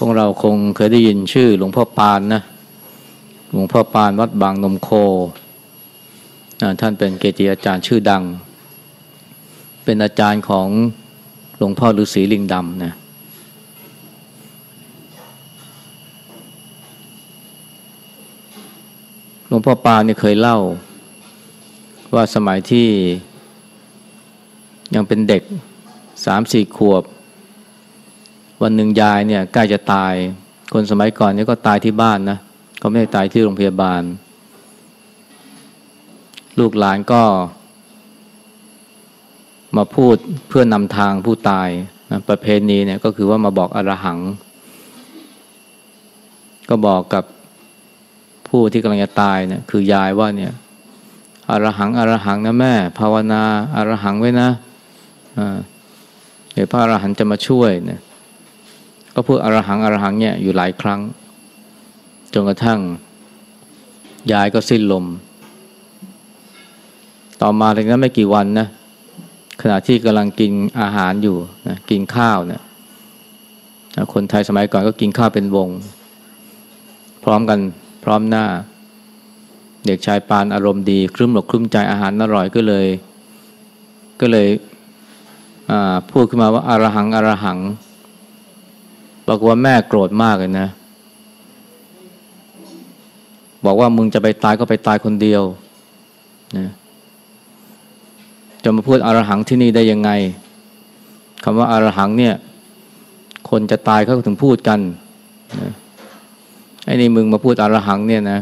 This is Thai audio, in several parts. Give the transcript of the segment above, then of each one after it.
พวกเราคงเคยได้ยินชื่อหลวงพ่อปานนะ หลวงพ่อปานวัดบางนมโค ท่านเป็นเกจิอาจารย์ชื่อดัง เป็นอาจารย์ของหลวงพ่อฤาษีลิงดำนะ หลวงพ่อปานเนี่ยเคยเล่า ว่าสมัยที่ยังเป็นเด็กสามสี่ขวบ วันหนึ่งยายเนี่ยใกล้จะตาย คนสมัยก่อนเนี่ยก็ตายที่บ้านนะเขาไม่ได้ตายที่โรงพยาบาล ลูกหลานก็ มาพูดเพื่อนนำทางผู้ตายนะประเพณีเนี่ยก็คือว่ามาบอกอรหัง ก็บอกกับผู้ที่กำลังจะตายเนี่ยคือยายว่าเนี่ยอรหังอรหังนะแม่ ภาวนาอรหังไว้นะเดี๋ยวพระอรหันต์จะมาช่วยเนี่ย ก็พูดอรหังอรหังเนี่ยอยู่หลายครั้ง จนกระทั่งยายก็สิ้นลม ต่อมาถึงนั้นไม่กี่วันนะขณะที่กำลังกินอาหารอยู่นะกินข้าวเนี่ยคนไทยสมัยก่อนก็กินข้าวเป็นวง พร้อมกันพร้อมหน้า เด็กชายปานอารมณ์ดีครึ้มหลกครึ้มใจอาหารอร่อยก็เลย ก็เลยพูดขึ้นมาว่าอารหังอารหัง บอกฏว่าแม่โกรธมากเลยนะ บอกว่ามึงจะไปตายก็ไปตายคนเดียวนะจะมาพูดอรหังที่นี่ได้ยังไงคำว่าอารหังเนี่ย คนจะตายเขาถึงพูดกันนะไอ้นี่มึงมาพูดอรหังเนี่ยนะ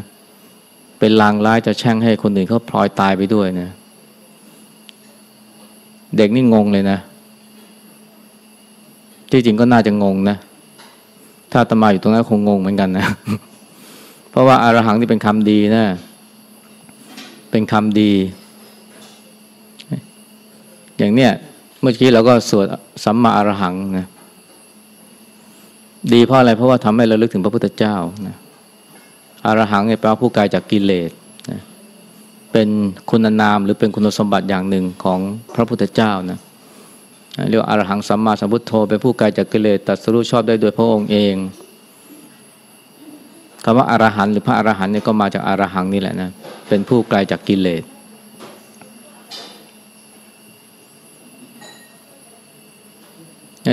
เป็นลางร้ายจะแช่งให้คนอื่นเขาพลอยตายไปด้วยนะ เด็กนี่งงเลยนะ ที่จริงก็น่าจะงงนะ ถ้าตมาอยู่ตรงนั้นคงงงเหมือนกันนะ เพราะว่าอารหังนี่เป็นคำดีนะ เป็นคำดี อย่างเนี้ยเมื่อกี้เราก็สวดสัมมาอารหังนะ ดีเพราะอะไร เพราะว่าทำให้เราลึกถึงพระพุทธเจ้านะอารหังเนี่ยแปลว่าผู้กายจากกิเลสนะเป็นคุณนามหรือเป็นคุณสมบัติอย่างหนึ่งของพระพุทธเจ้านะ เรียกว่าอรหังสัมมาสัมพุทโธเป็นผู้ไกลจากกิเลสตัดสรู้ชอบได้โดยพระองค์เองคำว่าอรหันหรือพระอรหันเนี่ยก็มาจากอรหังนี่แหละนะเป็นผู้ไกลจากกิเลส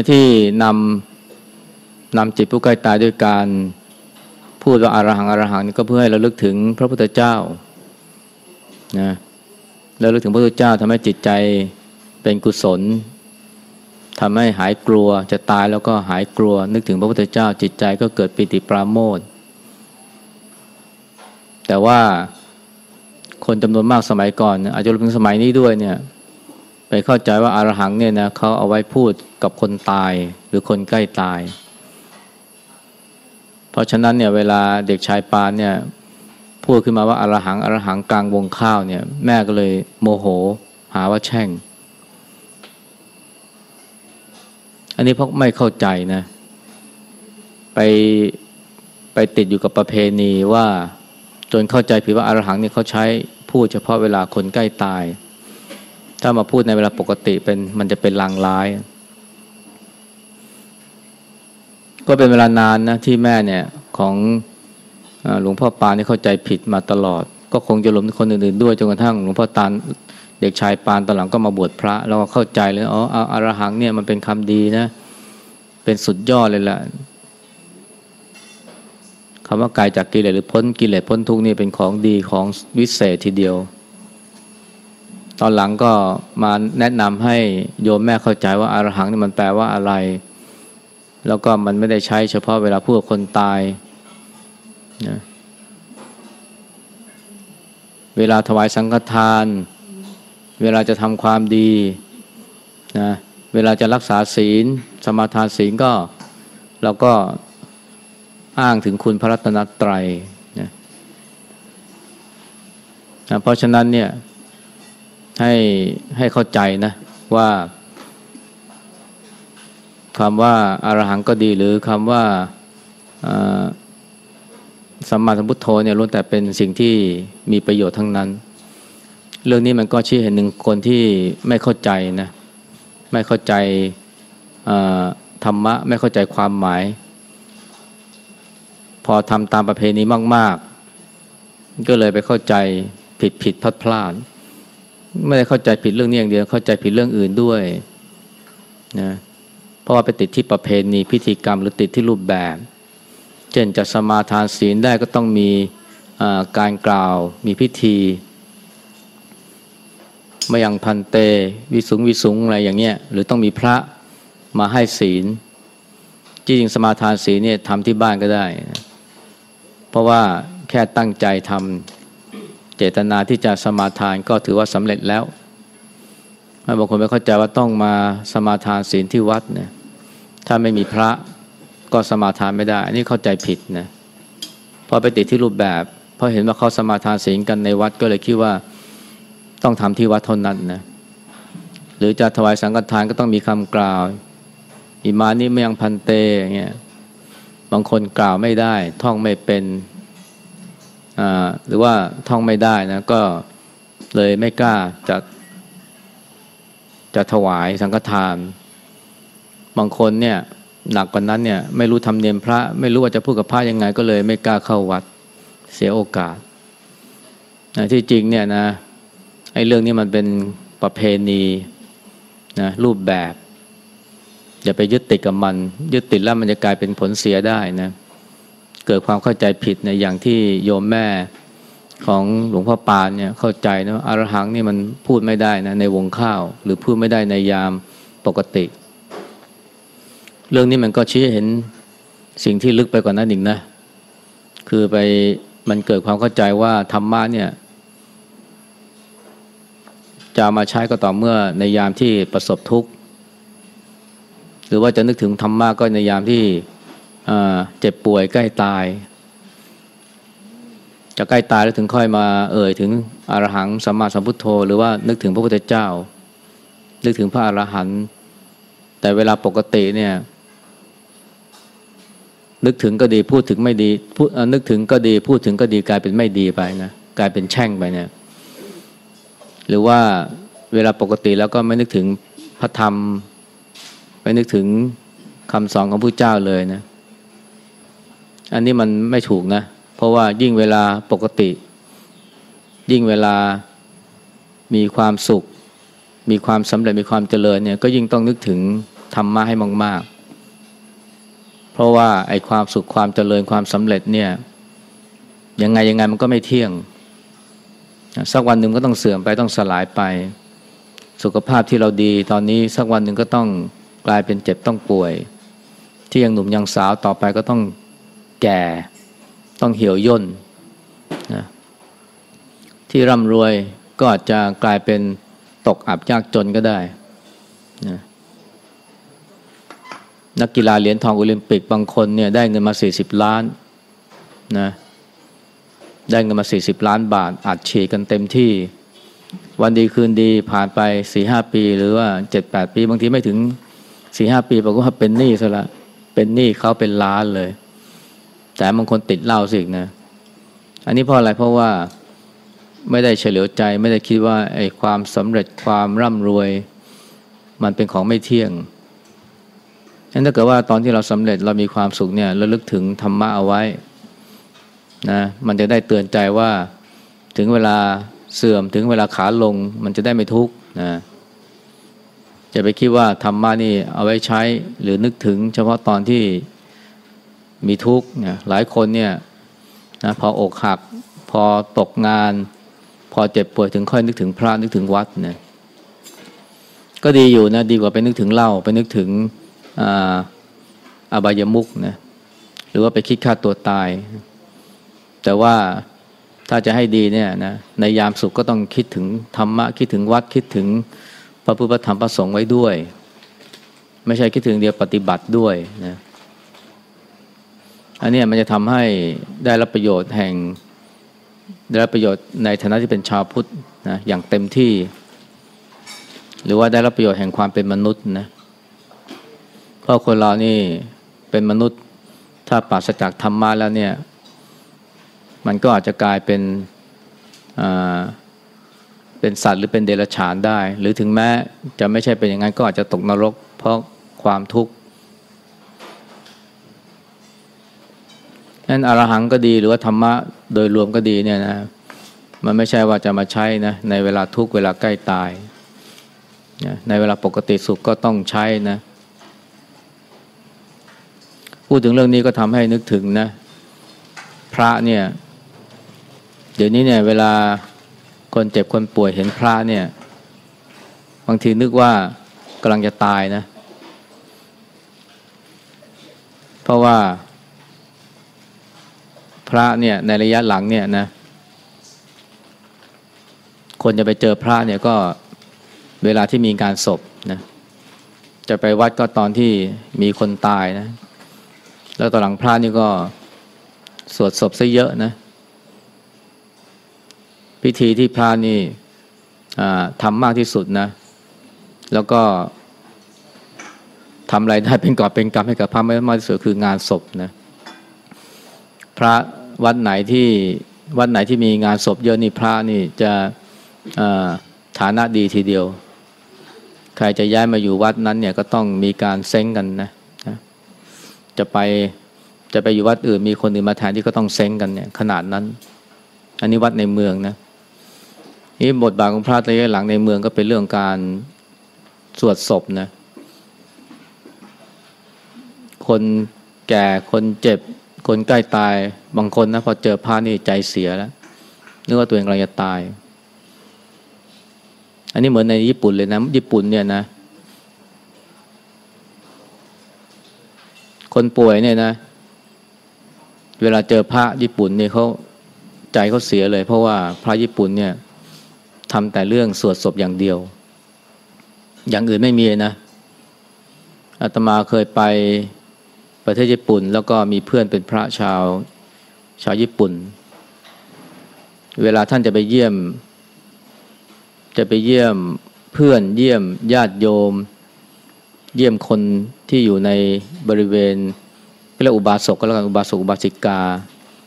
ที่นำนำจิตผู้ใกล้ตายด้วยการพูดว่าอารหังอรหังนี่ก็เพื่อให้เราลึกถึงพระพุทธเจ้านะแล้วลึกถึงพระพุทธเจ้าทำให้จิตใจเป็นกุศล ทำให้หายกลัวจะตายแล้วก็หายกลัว นึกถึงพระพุทธเจ้าจิตใจก็เกิดปิติปราโมทแต่ว่าคนจำนวนมากสมัยก่อน อาจจะรวมถึงสมัยนี้ด้วยเนี่ยไปเข้าใจว่าอารหังเนี่ยนะเขาเอาไว้พูดกับคนตายหรือคนใกล้ตาย เพราะฉะนั้นเนี่ยเวลาเด็กชายปานเนี่ยพูดขึ้นมาว่าอารหังอารหังกลางวงข้าวเนี่ยแม่ก็เลยโมโหหาว่าแช่ง อันนี้เพราะไม่เข้าใจนะ ไปไปติดอยู่กับประเพณีว่าจนเข้าใจผิดว่าอารหังนี่เขาใช้พูดเฉพาะเวลาคนใกล้ตาย ถ้ามาพูดในเวลาปกติเป็นมันจะเป็นลางร้าย ก็เป็นเวลานานนะที่แม่เนี่ยของหลวงพ่อปานนี่เข้าใจผิดมาตลอด ก็คงจะรวมคนอื่นๆด้วยจนกระทั่งหลวงพ่อตา เด็กชายปานตอนหลังก็มาบวชพระเราก็เข้าใจเลยอ๋ออารหังเนี่ยมันเป็นคำดีนะ เป็นสุดยอดเลยแหละคำว่าไกลจากกิเลสหรือพ้นกิเลสพ้นทุกนี่เป็นของดีของวิเศษทีเดียว ตอนหลังก็มาแนะนำให้โยมแม่เข้าใจว่าอารหังนี่มันแปลว่าอะไร แล้วก็มันไม่ได้ใช้เฉพาะเวลาพูดคนตายนะเวลาถวายสังฆทาน เวลาจะทำความดีนะเวลาจะรักษาศีล สมาทานศีลก็เราก็อ้างถึงคุณพระรัตนตรัยนะนะเพราะฉะนั้นเนี่ยให้ให้เข้าใจนะว่าคำว่าอารหังก็ดีหรือคำว่าสัมมาสัมพุทโธเนี่ยล้วนแต่เป็นสิ่งที่มีประโยชน์ทั้งนั้น เรื่องนี้มันก็ชี้เห็นหนึ่งคนที่ไม่เข้าใจนะไม่เข้าใจธรรมะไม่เข้าใจความหมาย พอทำตามประเพณีมาก ๆ ก็เลยไปเข้าใจผิดผิดพลาดพลาดไม่ได้เข้าใจผิดเรื่องนี้อย่างเดียวเข้าใจผิดเรื่องอื่นด้วยนะเพราะว่าไปติดที่ประเพณีพิธีกรรมหรือติดที่รูปแบบ เช่นจะสมาทานศีลได้ก็ต้องมีการกล่าวมีพิธี มายังพันเต วิสุงวิสุงอะไรอย่างเงี้ยหรือต้องมีพระมาให้ศีล จริงสมาทานศีลเนี่ยทำที่บ้านก็ได้ เพราะว่าแค่ตั้งใจทำเจตนาที่จะสมาทานก็ถือว่าสำเร็จแล้วบางคนไม่เข้าใจว่าต้องมาสมาทานศีลที่วัดเนี่ยถ้าไม่มีพระก็สมาทานไม่ได้ อันนี้เข้าใจผิดนะพอไปติดที่รูปแบบพราะเห็นว่าเขาสมาทานศีลกันในวัดก็เลยคิดว่า ต้องทำที่วัดเท่านั้นนะหรือจะถวายสังฆทานก็ต้องมีคำกล่าว อิมานิเมียงพันเตอย่างเงี้ยบางคนกล่าวไม่ได้ ท่องไม่เป็นอ่าหรือว่าท่องไม่ได้นะก็เลยไม่กล้าจะจะถวายสังฆทาน บางคนเนี่ยหนักกว่านั้นเนี่ย ไม่รู้ทำเนียมพระ ไม่รู้ว่าจะพูดกับพระยังไง ก็เลยไม่กล้าเข้าวัดเสียโอกาสที่จริงเนี่ยนะ ไอ้เรื่องนี้มันเป็นประเพณีนะรูปแบบ อย่าไปยึดติดกับมัน ยึดติดแล้วมันจะกลายเป็นผลเสียได้นะเกิดความเข้าใจผิดในอย่างที่โยมแม่ของหลวงพ่อปานเนี่ยเข้าใจนะอารหังนี่มันพูดไม่ได้นะในวงข้าว หรือพูดไม่ได้ในยามปกติ เรื่องนี้มันก็ชี้เห็นสิ่งที่ลึกไปกว่านั้นอีกนะ คือไปมันเกิดความเข้าใจว่าธรรมะเนี่ย จะมาใช้ก็ต่อเมื่อในยามที่ประสบทุกข์ หรือว่าจะนึกถึงธรรมะก็ในยามที่เจ็บป่วยใกล้ตาย จะใกล้ตายแล้วถึงค่อยมาเอ่ยถึงอรหังสัมมาสัมพุทโธ หรือว่านึกถึงพระพุทธเจ้า นึกถึงพระอรหันต์แต่เวลาปกติเนี่ยนึกถึงก็ดีพูดถึงไม่ดีพูดนึกถึงก็ดีพูดถึงก็ดีกลายเป็นไม่ดีไปนะกลายเป็นแช่งไปเนี่ย หรือว่าเวลาปกติแล้วก็ไม่นึกถึงพระธรรม ไม่นึกถึงคำสอนของพระเจ้าเลยนะ อันนี้มันไม่ถูกนะ เพราะว่ายิ่งเวลาปกติ ยิ่งเวลามีความสุข มีความสำเร็จมีความเจริญเนี่ยก็ยิ่งต้องนึกถึงธรรมะให้มากๆ เพราะว่าไอ้ความสุขความเจริญความสำเร็จเนี่ยยังไงยังไงมันก็ไม่เที่ยง สักวันหนึ่งก็ต้องเสื่อมไปต้องสลายไป สุขภาพที่เราดีตอนนี้สักวันหนึ่งก็ต้องกลายเป็นเจ็บต้องป่วย ที่ยังหนุ่มยังสาวต่อไปก็ต้องแก่ ต้องเหี่ยวย่นนะที่ร่ำรวยก็อาจจะกลายเป็นตกอับยากจนก็ได้นะนักกีฬาเหรียญทองโอลิมปิกบางคนเนี่ยได้เงินมาสี่สิบล้านนะ ได้เงินมาสี่สิบล้านบาท อัดฉีดกันเต็มที่ วันดีคืนดีผ่านไปสี่ห้าปีหรือว่าเจ็ดแปดปี บางทีไม่ถึงสี่ห้าปีบอกว่าเป็นหนี้ซะละเป็นหนี้เขาเป็นล้านเลย แต่บางคนติดเหล้าสิกนะ อันนี้เพราะอะไรเพราะว่าไม่ได้เฉลียวใจไม่ได้คิดว่าไอ้ความสำเร็จความร่ำรวย มันเป็นของไม่เที่ยงนั้นถ้าเกิดว่าตอนที่เราสำเร็จเรามีความสุขเนี่ยระลึกถึงธรรมะเอาไว้ นะมันจะได้เตือนใจว่าถึงเวลาเสื่อมถึงเวลาขาลงมันจะได้ไม่ทุกข์นะจะไปคิดว่าธรรมะนี่เอาไว้ใช้หรือนึกถึง เฉพาะตอนที่มีทุกข์เนี่ยหลายคนเนี่ยนะพออกหัก พอตกงาน พอเจ็บป่วยถึงค่อยนึกถึงพระนึกถึงวัดเนี่ยก็ดีอยู่นะดีกว่าไปนึกถึงเหล้าไปนึกถึงอาอบายมุกนะหรือว่าไปคิดฆ่าตัวตาย แต่ว่าถ้าจะให้ดีเนี่ยนะในยามสุขก็ต้องคิดถึงธรรมะคิดถึงวัดคิดถึงพระพุทธธรรมประสงค์ไว้ด้วย ไม่ใช่คิดถึงเดียวปฏิบัติด้วยนะอันนี้มันจะทำให้ได้รับประโยชน์แห่งได้รับประโยชน์ในฐานะที่เป็นชาวพุทธนะอย่างเต็มที่ หรือว่าได้รับประโยชน์แห่งความเป็นมนุษย์นะเพราะคนเรานี่เป็นมนุษย์ถ้าปราศจากธรรมะแล้วเนี่ย มันก็อาจจะกลายเป็นเป็นสัตว์หรือเป็นเดรัจฉานได้ หรือถึงแม้จะไม่ใช่เป็นอย่างนั้นก็อาจจะตกนรก เพราะความทุกข์นั้นอรหังก็ดีหรือว่าธรรมะโดยรวมก็ดีเนี่ยนะมันไม่ใช่ว่าจะมาใช้นะในเวลาทุกเวลาใกล้ตายในเวลาปกติสุขก็ต้องใช้นะพูดถึงเรื่องนี้ก็ทำให้นึกถึงนะพระเนี่ย ดี๋ยวนี้เนี่ยเวลาคนเจ็บคนป่วยเห็นพระเนี่ย บางทีนึกว่ากำลังจะตายนะ เพราะว่า พระเนี่ยในระยะหลังเนี่ยนะ คนจะไปเจอพระเนี่ยก็เวลาที่มีการศพนะ จะไปวัดก็ตอนที่มีคนตายนะ แล้วตอนหลังพระนี่ก็สวดศพซะเยอะนะ พิธีที่พระนี่ทำมากที่สุดนะ แล้วก็ทำอะไรได้เป็นกอบเป็นกรรมให้กับพระไม่มากที่สุดคืองานศพนะพระวัดไหนที่วัดไหนที่มีงานศพเยอะนี่พระนี่จะฐานะดีทีเดียว ใครจะย้ายมาอยู่วัดนั้นเนี่ยก็ต้องมีการเซ้งกันนะนะจะไปจะไปอยู่วัดอื่นมีคนอื่นมาแทนที่ก็ต้องเซ้งกันเนี่ยขนาดนั้น อันนี้วัดในเมืองนะ นี่บทบาทของพระระยะหลังในเมืองก็เป็นเรื่องการสวดศพนะ คนแก่คนเจ็บ คนใกล้ตายบางคนนะพอเจอพระนี่ใจเสียแล้วนึกว่าตัวเองกำลังจะตาย อันนี้เหมือนในญี่ปุ่นเลยนะ ญี่ปุ่นเนี่ยนะ คนป่วยเนี่ยนะ เวลาเจอพระญี่ปุ่นเนี่ยเขาใจเขาเสียเลย เพราะว่าพระญี่ปุ่นเนี่ย ทำแต่เรื่องสวดศพอย่างเดียว อย่างอื่นไม่มีนะอาตมาเคยไปประเทศญี่ปุ่น แล้วก็มีเพื่อนเป็นพระชาวชาวญี่ปุ่น เวลาท่านจะไปเยี่ยม จะไปเยี่ยมเพื่อนเยี่ยมญาติโยม เยี่ยมคนที่อยู่ในบริเวณเรียกอุบาสกก็แล้วกันอุบาสกอุบาสิกา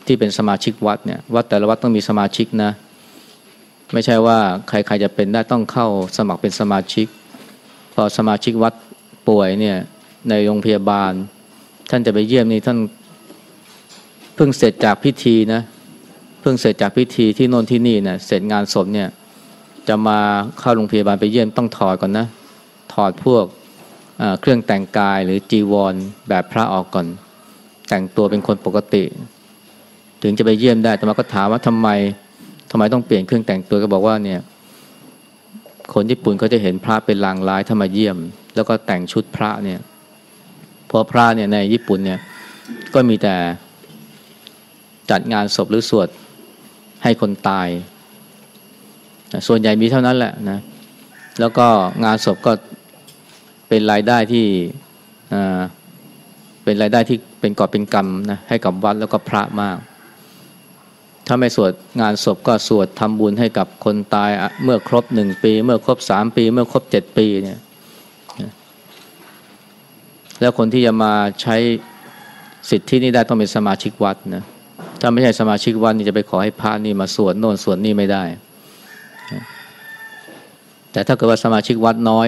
ที่เป็นสมาชิกวัดเนี่ยวัดแต่ละวัดต้องมีสมาชิกนะ ไม่ใช่ว่าใครๆจะเป็นได้ต้องเข้าสมัครเป็นสมาชิก พอสมาชิกวัดป่วยเนี่ยในโรงพยาบาล ท่านจะไปเยี่ยมนี่ท่านเพิ่งเสร็จจากพิธีนะเพิ่งเสร็จจากพิธีที่โน่นที่นี่นะเสร็จงานศพเนี่ยจะมาเข้าโรงพยาบาลไปเยี่ยมต้องถอดก่อนนะ ถอดพวกเครื่องแต่งกายหรือจีวรแบบพระออกก่อน แต่งตัวเป็นคนปกติ ถึงจะไปเยี่ยมได้แต่มาก็ถามว่าทำไม ทำไมต้องเปลี่ยนเครื่องแต่งตัวก็บอกว่าเนี่ย คนญี่ปุ่นเขาจะเห็นพระเป็นลางร้ายถ้ามาเยี่ยม แล้วก็แต่งชุดพระเนี่ยพราะพระเนี่ยในญี่ปุ่นเนี่ย ก็มีแต่จัดงานศพหรือสวดให้คนตาย ส่วนใหญ่มีเท่านั้นแหละนะ แล้วก็งานศพก็เป็นรายได้ที่เป็นรายได้ที่เป็นกอบเป็นกรรมนะให้กับวัดแล้วก็พระมาก ถ้าไม่สวดงานศพก็สวดทำบุญให้กับคนตายเมื่อครบหนึ่งปี เมื่อครบสามปี เมื่อครบเจ็ดปีเนี่ยแล้วคนที่จะมาใช้สิทธินี้ได้ต้องเป็นสมาชิกวัดนะถ้าไม่ใช่สมาชิกวัดนี่จะไปขอให้พระนี่มาสวดโน่นสวดนี่ไม่ได้ แต่ถ้าเกิดว่าสมาชิกวัดน้อย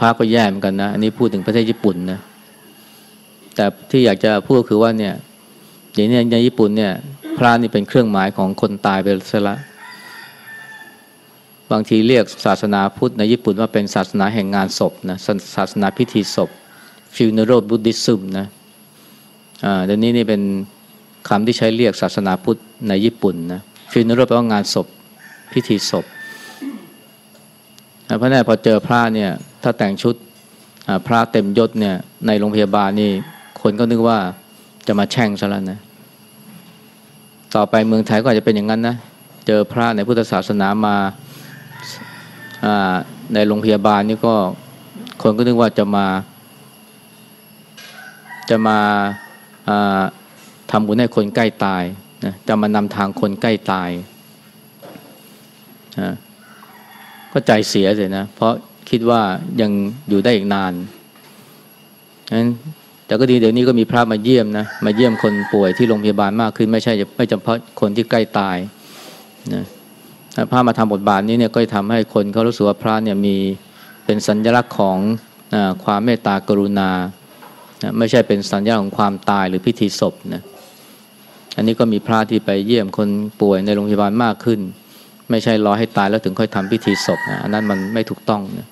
พระก็แย่เหมือนกันนะอันนี้พูดถึงประเทศญี่ปุ่นนะแต่ที่อยากจะพูดคือว่าเนี่ยอย่างนี้ในญี่ปุ่นเนี่ย พระนี่เป็นเครื่องหมายของคนตายไปซะละบางทีเรียกศาสนาพุทธในญี่ปุ่นว่าเป็นศาสนาแห่งงานศพนะศาสนาพิธีศพ funeral Buddhism นะอ่าเดี๋ยวนี้นี่เป็นคำที่ใช้เรียกศาสนาพุทธในญี่ปุ่นนะ funeral แปลว่างานศพพิธีศพพระแน่พอเจอพระเนี่ยถ้าแต่งชุดพระเต็มยศเนี่ยในโรงพยาบาลนี่คนก็นึกว่าจะมาแช่งซะแล้วนะ ต่อไปเมืองไทยก็อาจจะเป็นอย่างนั้นนะ เจอพระในพุทธศาสนามาในโรงพยาบาลนี่ก็คนก็นึกว่าจะมา จะมาทำบุญให้คนใกล้ตายนะจะมานำทางคนใกล้ตายก็ใจเสียเลยนะ เพราะคิดว่ายังอยู่ได้อีกนานนั้น แต่ก็ดีเดี๋ยวนี้ก็มีพระมาเยี่ยมนะมาเยี่ยมคนป่วยที่โรงพยาบาลมากขึ้นไม่ใช่ไม่จำเพาะคนที่ใกล้ตายนะพระมาทำบทบาทนี้เนี่ยก็จะทำให้คนเขารู้สึกว่าพระเนี่ยมีเป็นสัญลักษณ์ของความเมตตากรุณานะไม่ใช่เป็นสัญลักษณ์ของความตายหรือพิธีศพนะอันนี้ก็มีพระที่ไปเยี่ยมคนป่วยในโรงพยาบาลมากขึ้น ไม่ใช่รอให้ตายแล้วถึงค่อยทำพิธีศพนะอันนั้นมันไม่ถูกต้องนะ